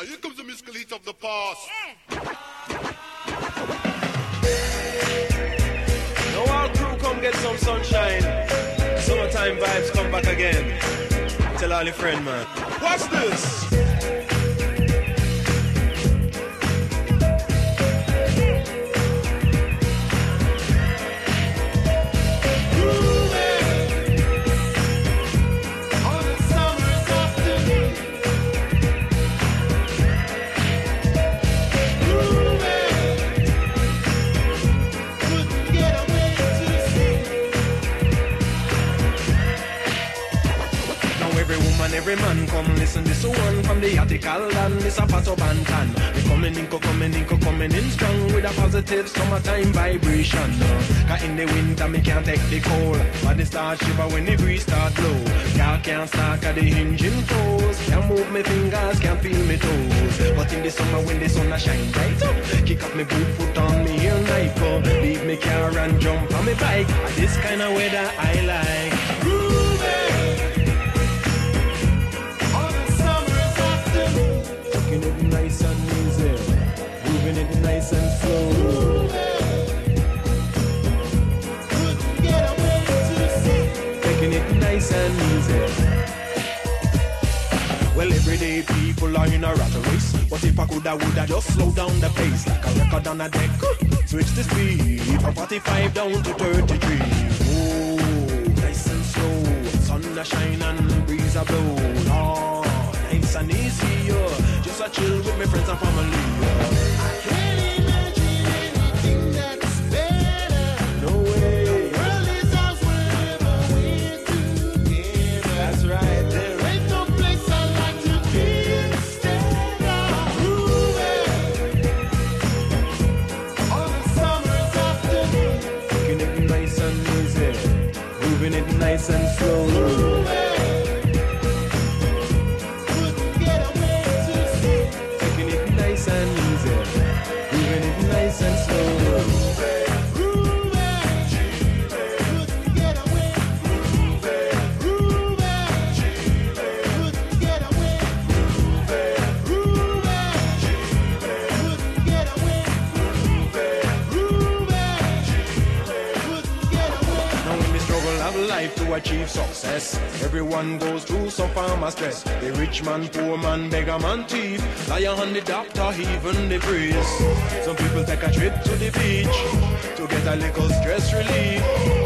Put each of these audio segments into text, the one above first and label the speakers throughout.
Speaker 1: And here comes the musical heat of the past.
Speaker 2: Now our crew come get some sunshine. Summertime vibes come back again. Tell all your friend, man. Watch this. Every woman, every man come listen this one from the article and this a Pato Banton. We coming in, co- coming in, coming in strong with a positive summertime vibration. Cause in the winter me can't take the cold, but the start shiver when the breeze start blow. Car can't start 'cause the engine froze. Can't move my fingers, can't feel my toes. But in the summer when the sun a shine bright up, kick up my boot, put on me heel knife, leave me car and jump on me bike. This kind of weather I like. Well, everyday people are in a rat race. But if I coulda, woulda just slow down the pace like a record on a deck. Switch the speed from 45 down to 33. Oh, nice and slow. Sun a shine and breeze a blow. Oh, nice and easy, yeah. Just a chill with my friends and family. No nice and slow. Achieve success, everyone goes through some form of stress. The rich man, poor man, beggar man, thief, liar and the doctor, even the priest. Some people take a trip to the beach to get a little stress relief.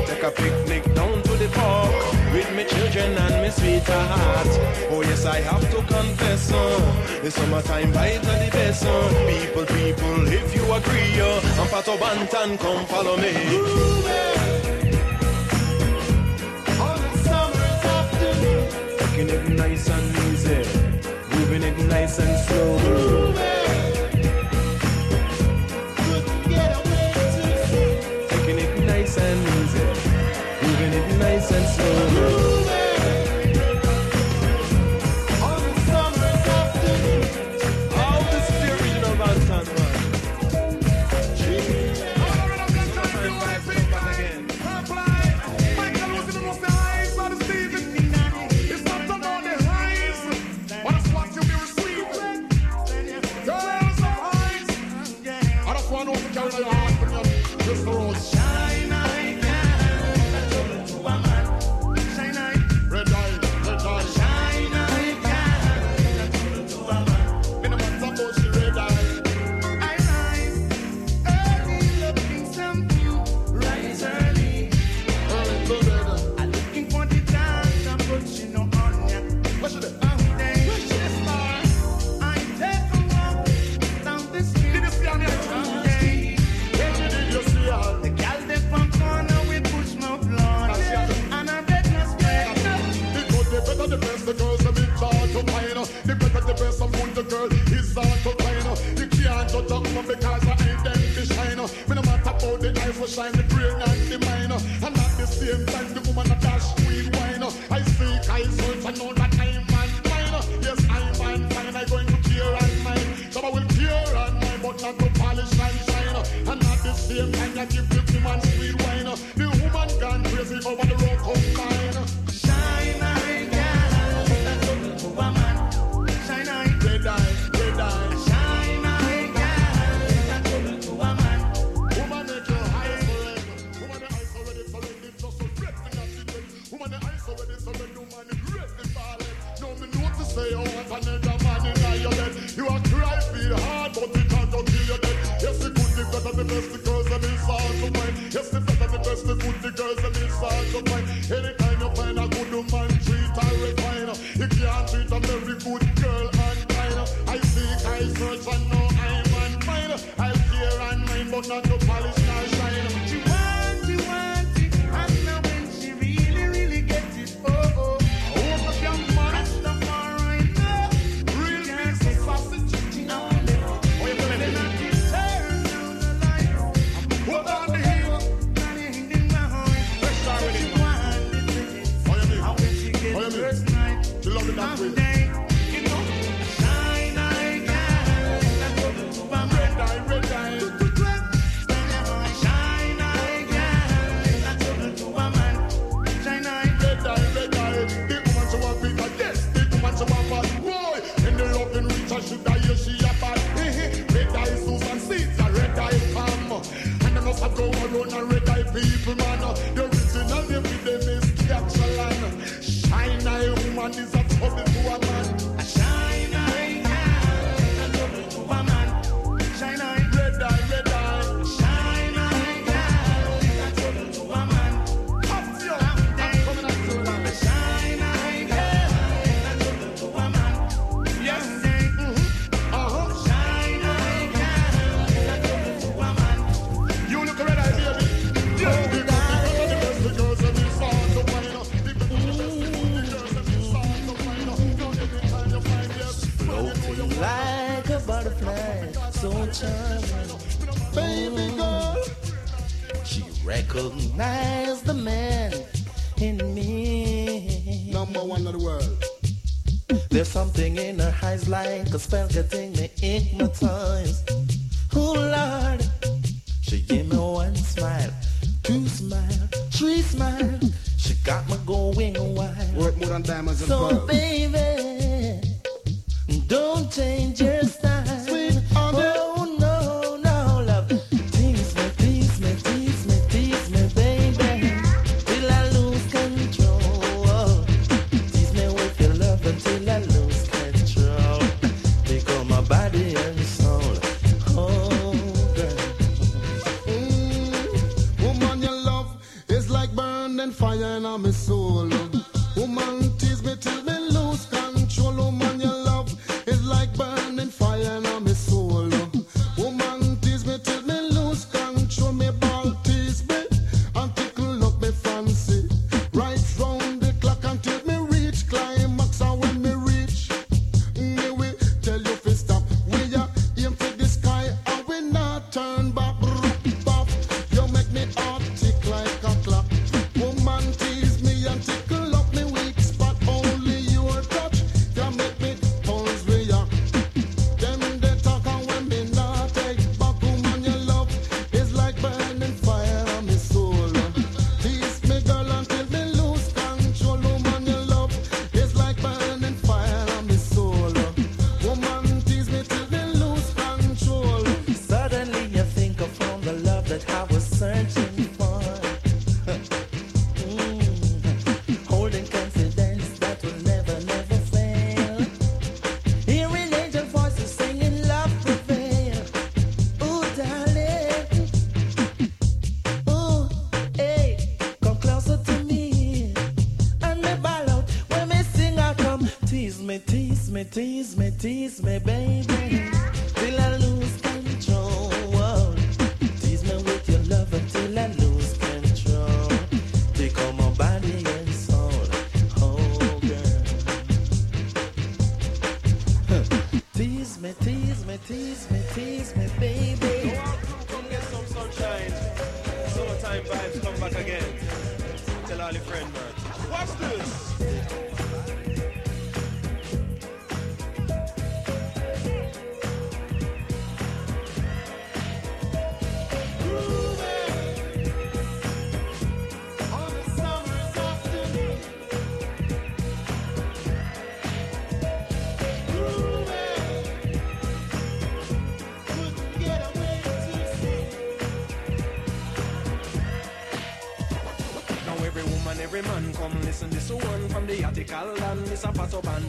Speaker 2: Take a picnic down to the park with me children and me sweetheart. Oh yes, I have to confess, uh, the summertime vibes are the best. Uh. People, people, if you agree, uh, I'm Pato Banton, come follow me. Taking it nice and easy, moving it nice and slow. Taking it nice and easy, moving it nice and slow.
Speaker 1: A
Speaker 3: spell one
Speaker 2: from the article and this a pass up and.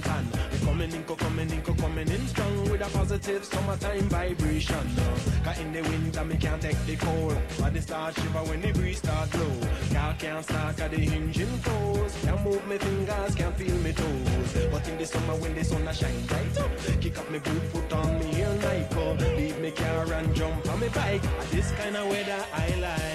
Speaker 2: We coming in, co- coming in, co- coming in strong with a positive summertime vibration. No. Cause in the winter me can't take the cold. Body start shiver when the breeze start blow. Car can't start cause the engine froze. Can't move my fingers, can't feel my toes. But in the summer when the sun shine bright up, kick up my boot, put on me heel Nike. Leave me car and jump on me bike. This kind of weather I like.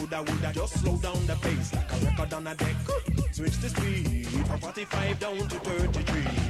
Speaker 2: But if I could, I would have just slow down the pace like a record on a deck. Switch the speed from 45 down to 33.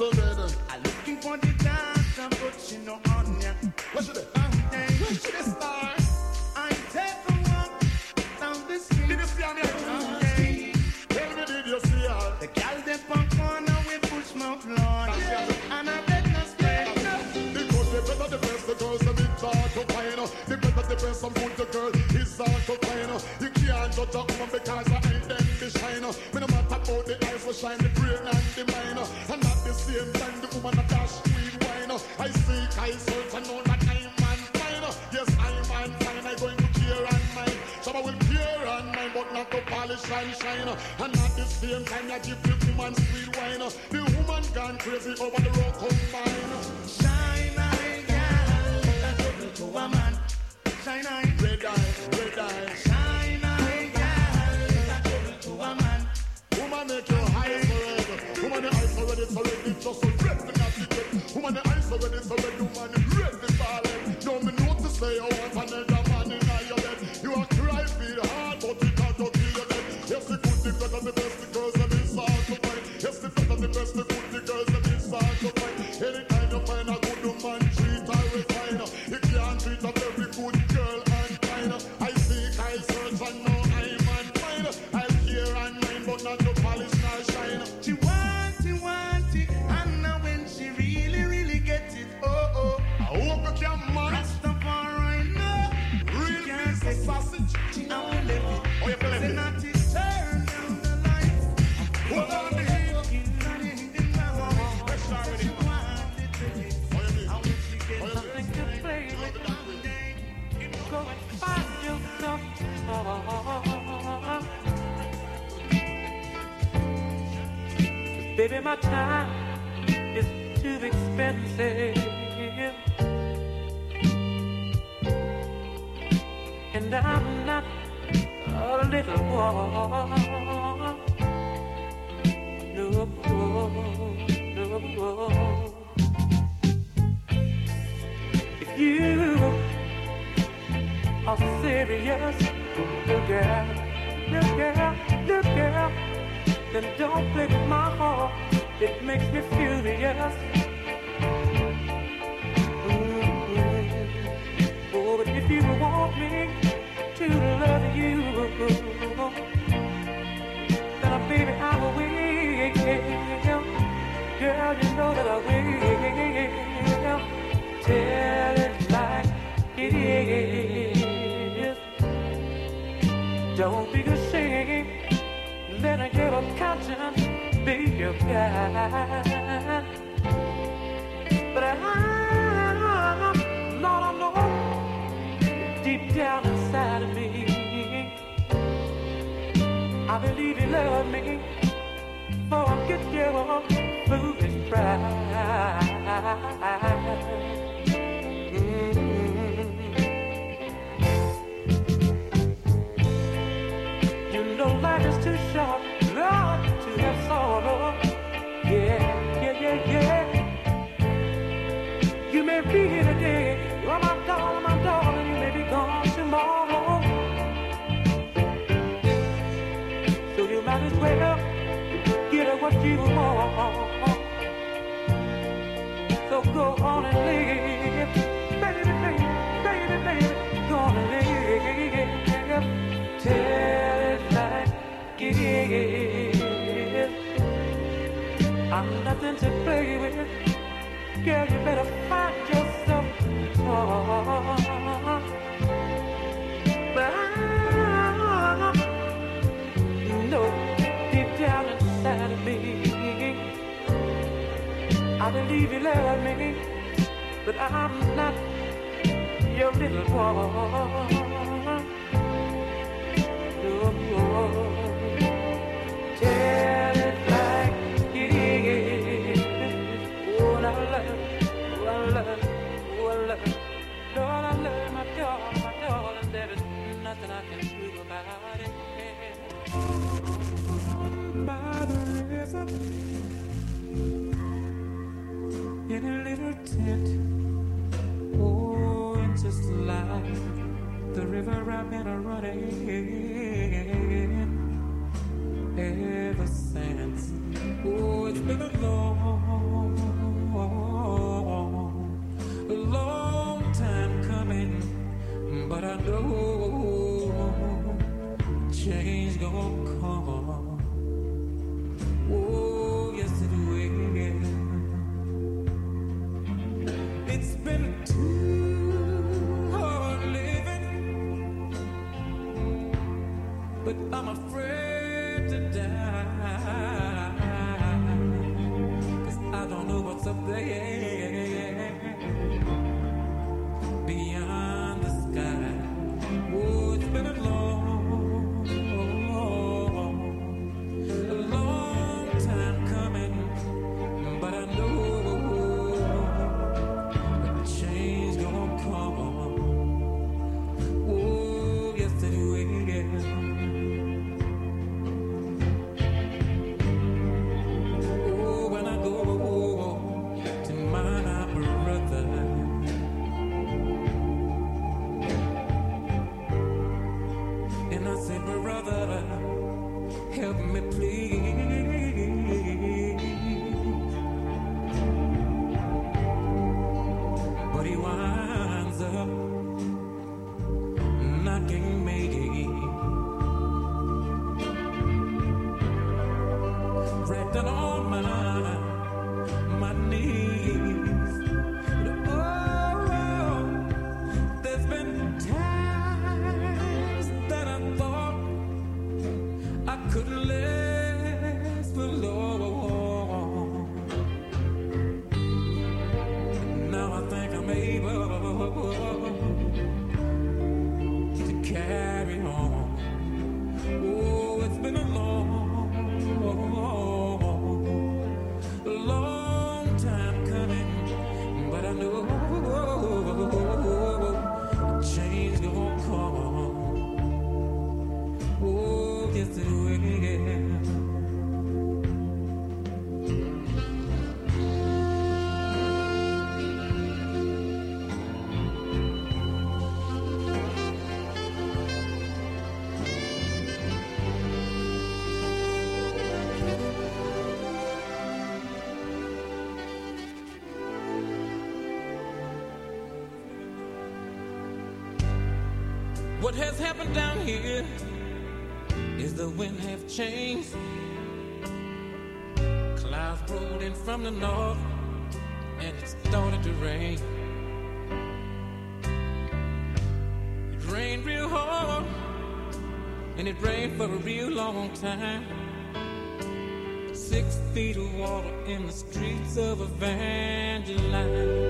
Speaker 4: I'm looking for the doctor, but she no on ya.
Speaker 1: Where she there?
Speaker 4: Someday,
Speaker 1: Where she the star?
Speaker 4: I take a walk down the street.
Speaker 1: Did you see her there?
Speaker 4: Someday,
Speaker 1: Tell me, did you see her?
Speaker 4: the gal dem on corner with push my floor, and I bet no.
Speaker 1: Because the better the best, the girls a bit hard to find. The better the best, some good the girl is hard to find. You can't judge a woman because I ain't them to shine. Me no matter about the eyes for shine, the brain and the mind. And same time, the woman a dash sweet wine. Oh. I seek, I search, and know that I'm fine. Oh. Yes, I'm fine. I going to care and mine. Some will care and mine, but not to polish and shine. Oh. And at the same time, I give the woman sweet wine. The woman gone crazy over the road combine.
Speaker 4: Shine eye, girl, that told it to a man. Shine eye,
Speaker 1: Red eye, red eye. it's already just so dressed in a ticket. Woman,
Speaker 4: the
Speaker 1: eyes
Speaker 4: already, so red, woman, the red
Speaker 1: is violent. Don't
Speaker 4: me
Speaker 1: notice
Speaker 4: they are Baby,
Speaker 5: my time is too expensive. And I'm not a little boy. No, no. If you are serious, little girl, little girl, little girl, then don't with my heart. It makes me furious. Mhm. Oh, but if you want me to love you, then baby I will. Girl, you know that I will. Tell it like it is. Don't be ashamed. Be your guide. But I, Lord, I know deep down inside of me, I believe you love me. For I get your foolish pride. Go on and baby, baby, baby, baby, it like it is. I'm nothing to play with. Girl, you better find yourself one. I believe you love me, but I'm not your little boy. No, tell it like it is. Oh, I love, I love, I love. I love my. There is nothing I can do about it. By the river, in a little tent. Oh, it's just like the river I've been running ever since. Oh, it's been a long, a long time coming, but I know change gonna come. Oh, What has happened down here is the wind have changed. Clouds rolled in from the north and it started to rain. It rained real hard and it rained for a real long time. Six feet of water in the streets of Evangeline.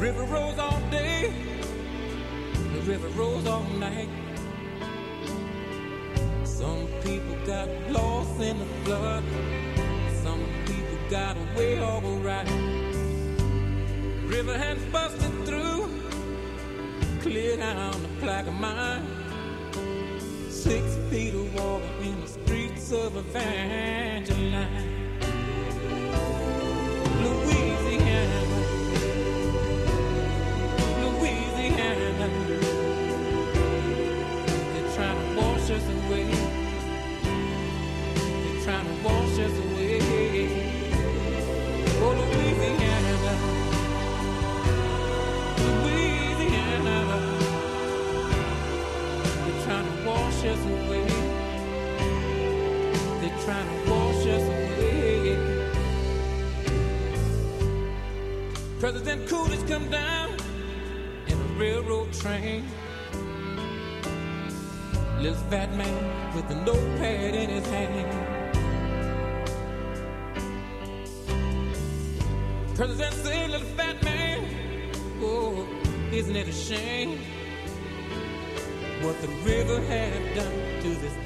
Speaker 5: River rose all day, the river rose all night. Some people got lost in the flood, some people got away alright. River had busted through, cleared down the Plaquemines. Six feet of water in the streets of Evangeline. Us away. Oh, They're trying to wash us away. Oh, Louisiana. Louisiana. They're trying to wash us away. They're trying to wash us away. President Coolidge come down in a railroad train. Little fat man with a notepad in his hand. President said, little fat man, oh, isn't it a shame what the river have done to this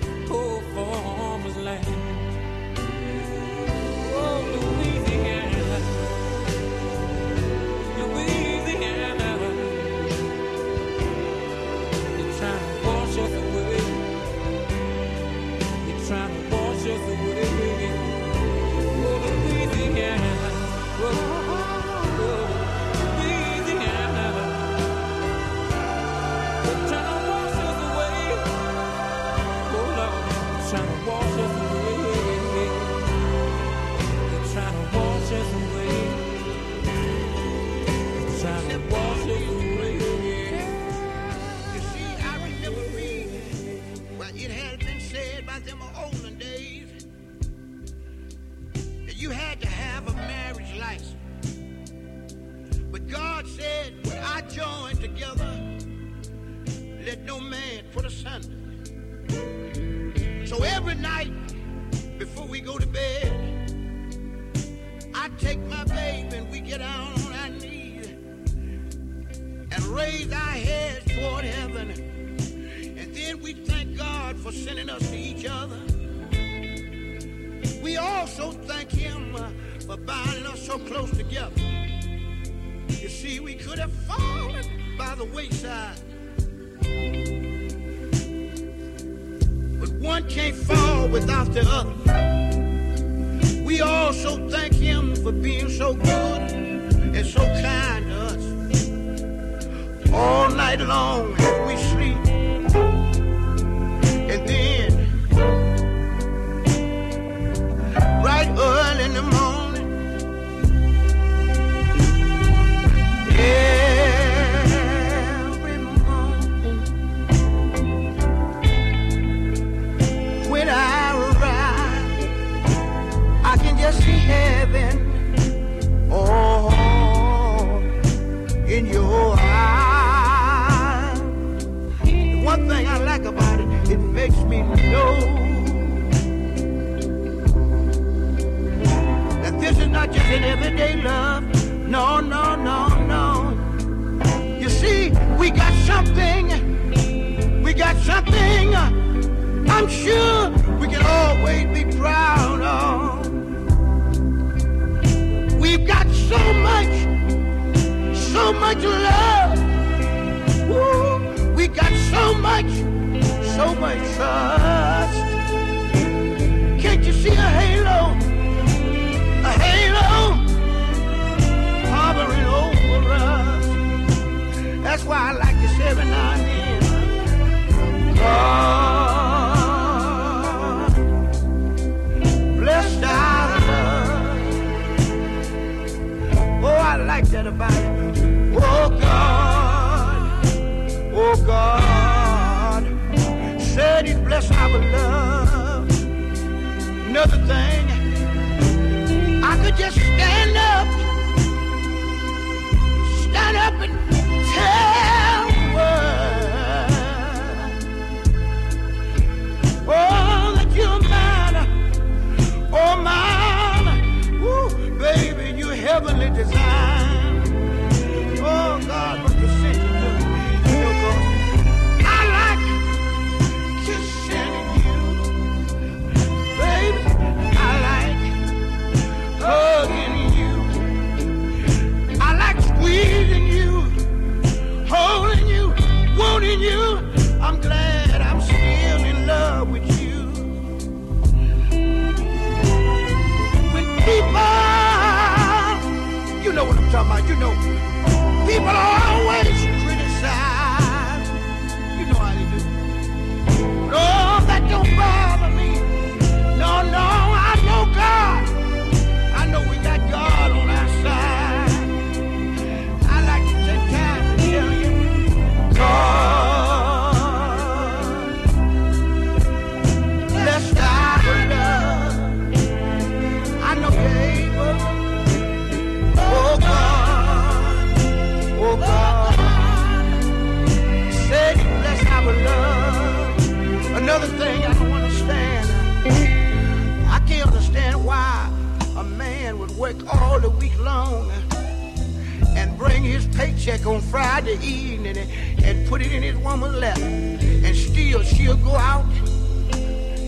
Speaker 6: she'll go out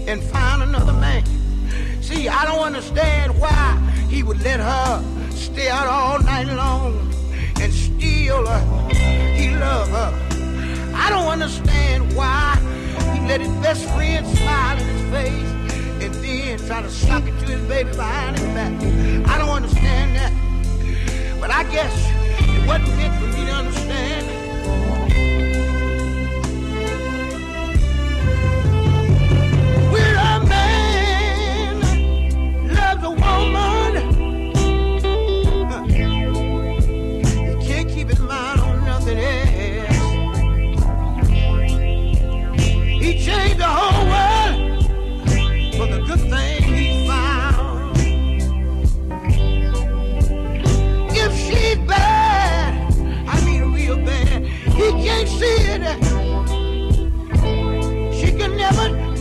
Speaker 6: and find another man. See, I don't understand why he would let her stay out all night long and steal her. He loved her. I don't understand why he let his best friend smile in his face and then try to suck it to his baby behind his back. I don't understand that. But I guess it wasn't meant for me to understand man.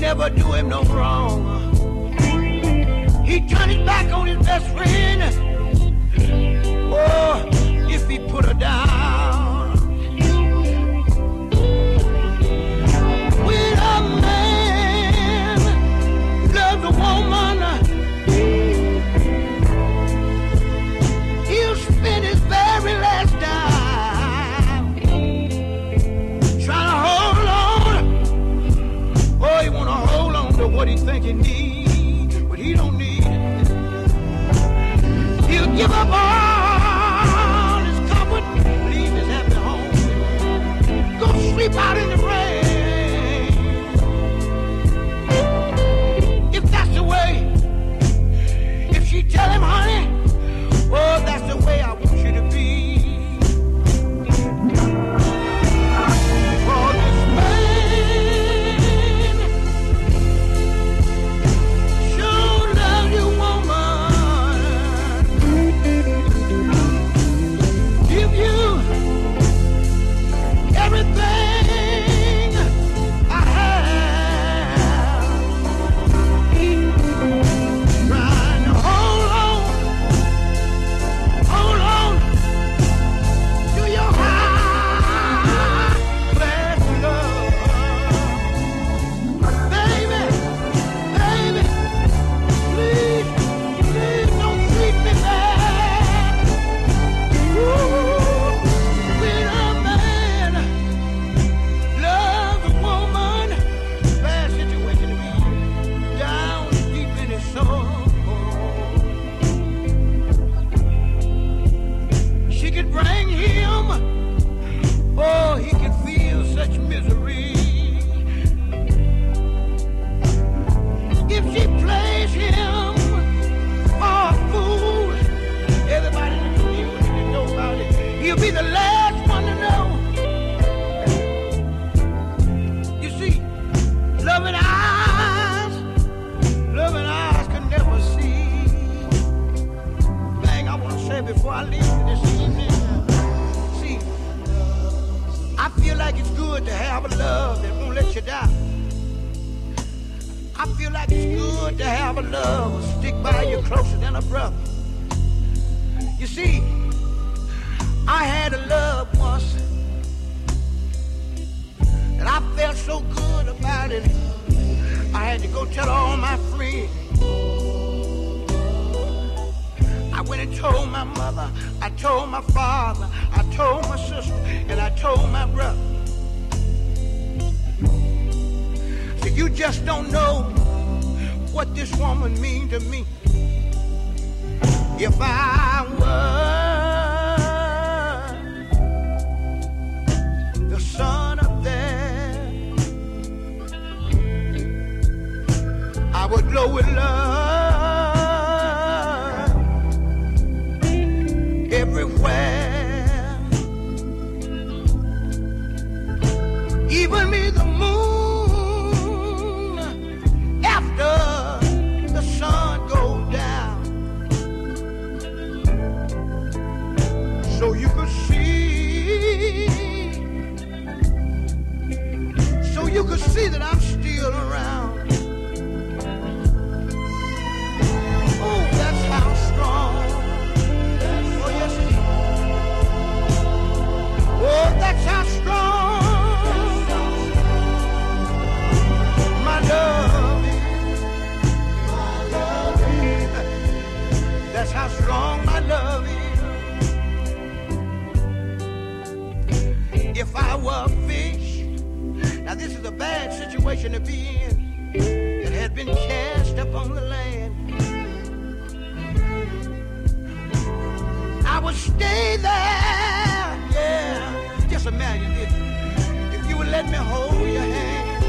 Speaker 6: never do him no wrong. He turned his back on his best friend. Oh, if he put her down. think he needs, but he don't need it. He'll give up all his comfort, leave his happy home, go sleep out have a love will stick by you closer than a brother. You see, I had a love once, and I felt so good about it. I had to go tell all my friends. I went and told my mother, I told my father, I told my sister, and I told my brother. So you just don't know what this woman means to me. If I were the son of there, I would glow with love. this is a bad situation to be in It had been cast upon the land. I would stay there, yeah. Just imagine if, if you would let me hold your hand.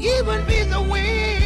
Speaker 6: Even be the wind.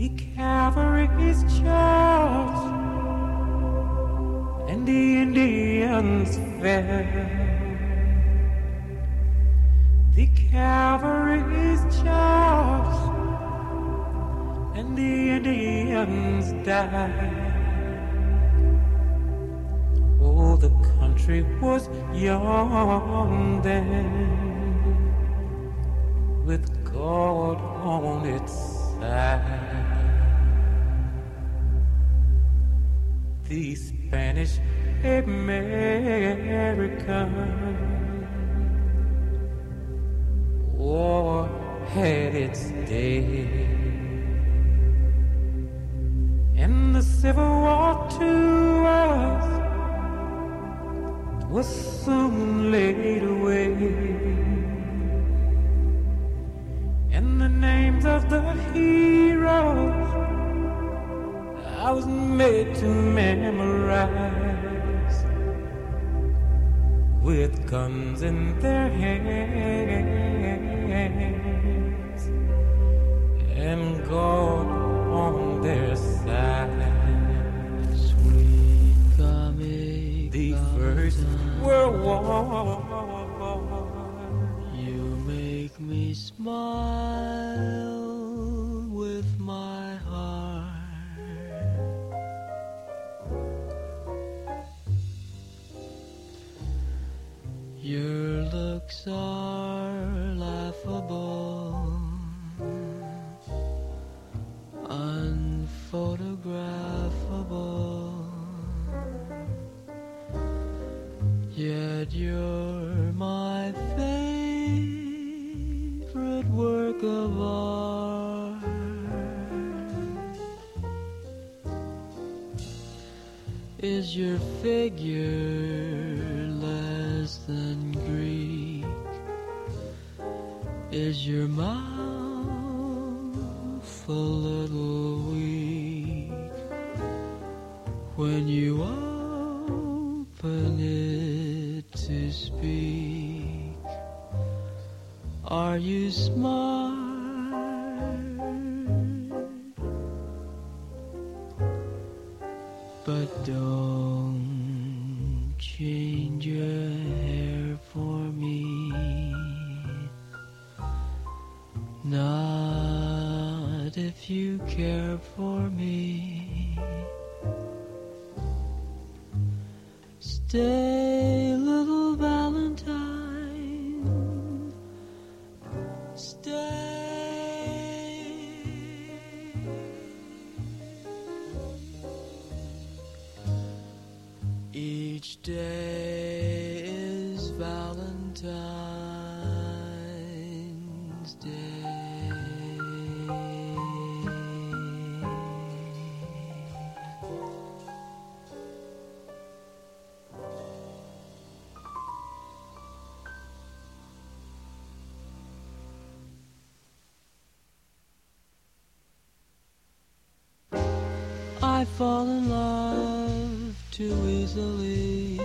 Speaker 6: The
Speaker 5: cavalry's charged and the Indians fell. The cavalry's charged and the Indians died. Oh, the country was young then, with God on its side. The Spanish American war had its day. And the Civil War to us was soon laid away. And the names of the heroes I was made to memorize with guns in their hands and God on their side.
Speaker 7: Sweet
Speaker 5: The First World War.
Speaker 7: You make me smile Looks are laughable, unphotographable. Yet you're my favorite work of art. Is your figure Is your mouth a little weak when you open it to speak? Are you smart? But don't change Not if you care for me. Stay, fall in love too easily.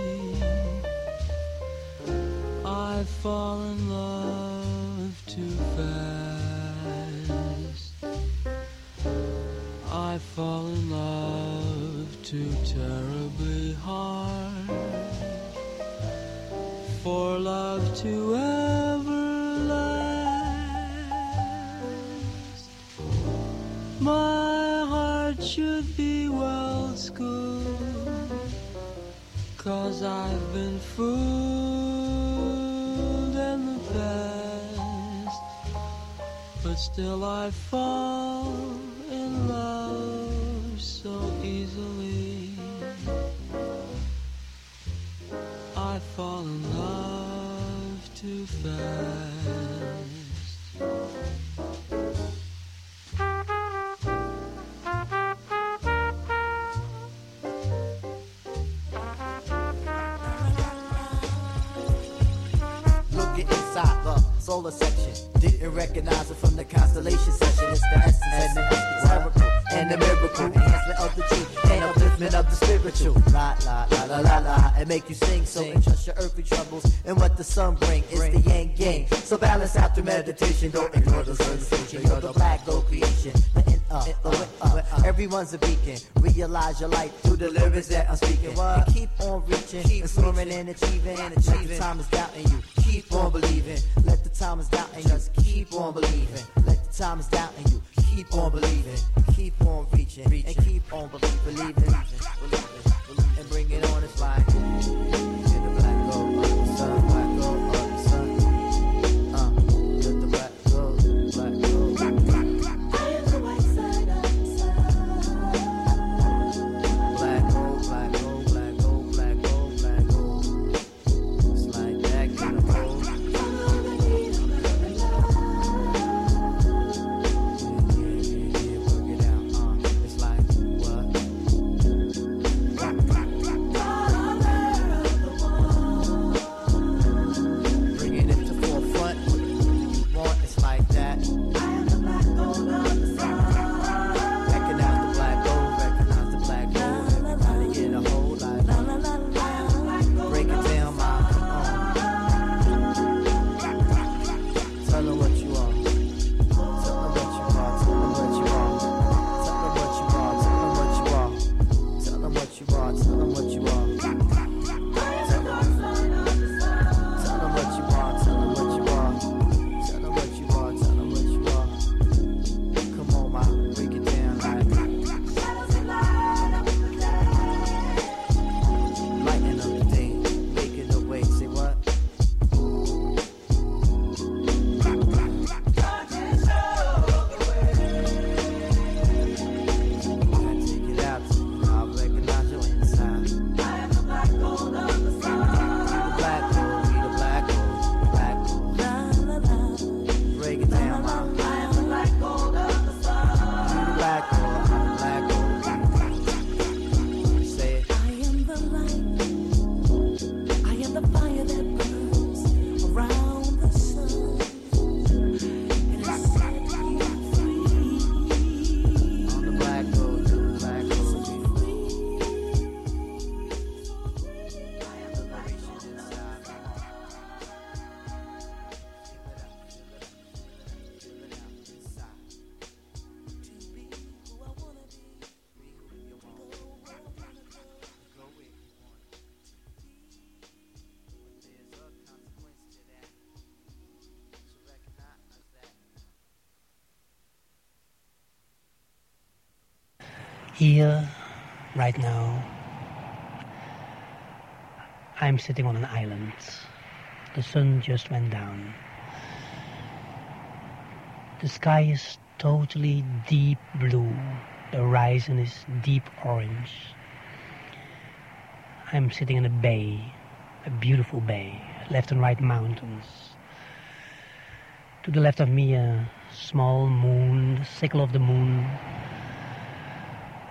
Speaker 7: I fall in love too fast. I fall in love too terribly hard. Cause I've been fooled in the past. But still I fall
Speaker 8: here, right now, I'm sitting on an island. The sun just went down. The sky is totally deep blue. The horizon is deep orange. I'm sitting in a bay, a beautiful bay, left and right mountains. To the left of me, a small moon, the sickle of the moon,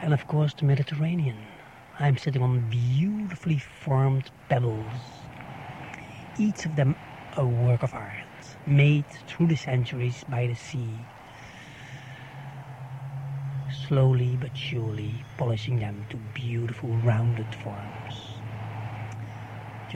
Speaker 8: and of course the Mediterranean. I'm sitting on beautifully formed pebbles, each of them a work of art, made through the centuries by the sea, slowly but surely polishing them to beautiful rounded forms.